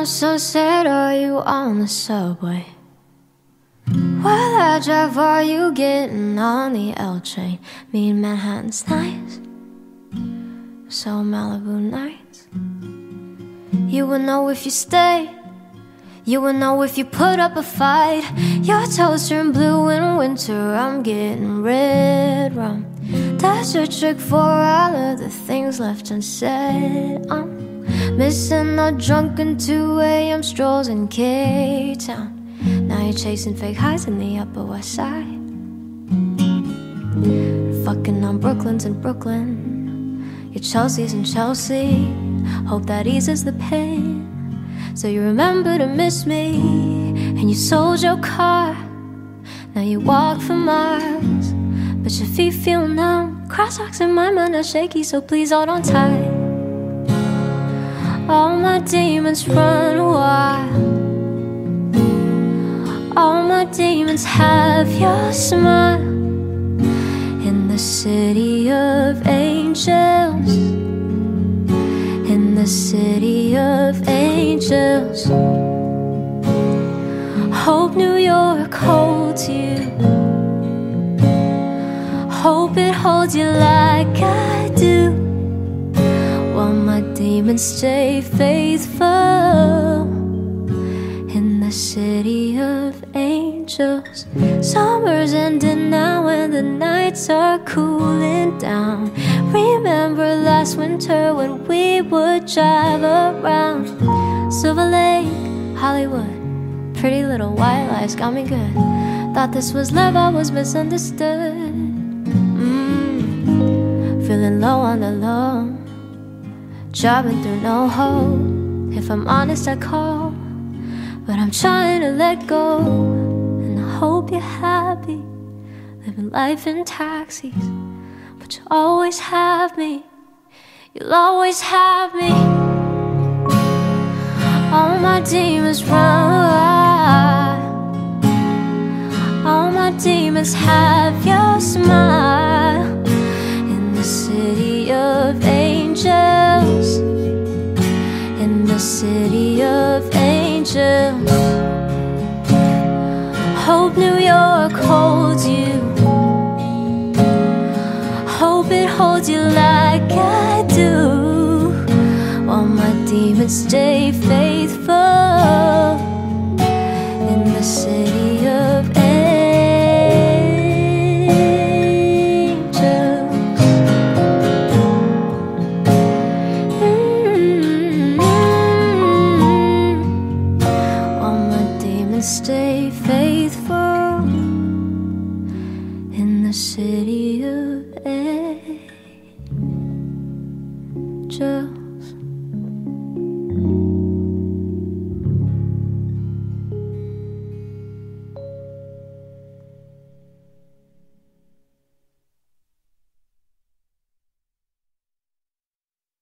on Sunset or you on the subway? While I drive, are you getting on the L train? Me in Manhattan's nice, so Malibu nights. You will know if you stay. You will know if you put up a fight. Your toes turn blue in winter. I'm getting red rum. That's your trick for all of the things left unsaid. I'm missing the drunken 2 a.m. strolls in K Town. Now you're chasing fake highs in the Upper West Side. Fucking on Brooklyn's in Brooklyn. Your Chelsea's in Chelsea. Hope that eases the pain. So you remember to miss me. And you sold your car. Now you walk for miles. But your feet feel numb. Crosswalks in my mind are shaky, so please hold on tight. All my demons run wild. All my demons have your smile in the city of angels. In the city of angels. Hope New York holds you. Hope it holds you like I do. My demons stay faithful in the city of angels. Summer's ending now and the nights are cooling down. Remember last winter when we would drive around Silver Lake, Hollywood. Pretty little white lies got me good. Thought this was love, I was misunderstood. Mm. Feeling low on the low, driving through no hope. If I'm honest, I call. But I'm trying to let go, and I hope you're happy. Living life in taxis, but you always have me. You'll always have me. All my demons run. All my demons have your smile in the city of angels. City of angels. Hope New York holds you. Hope it holds you like I do. While my demons stay faithful in the city stay faithful in the city of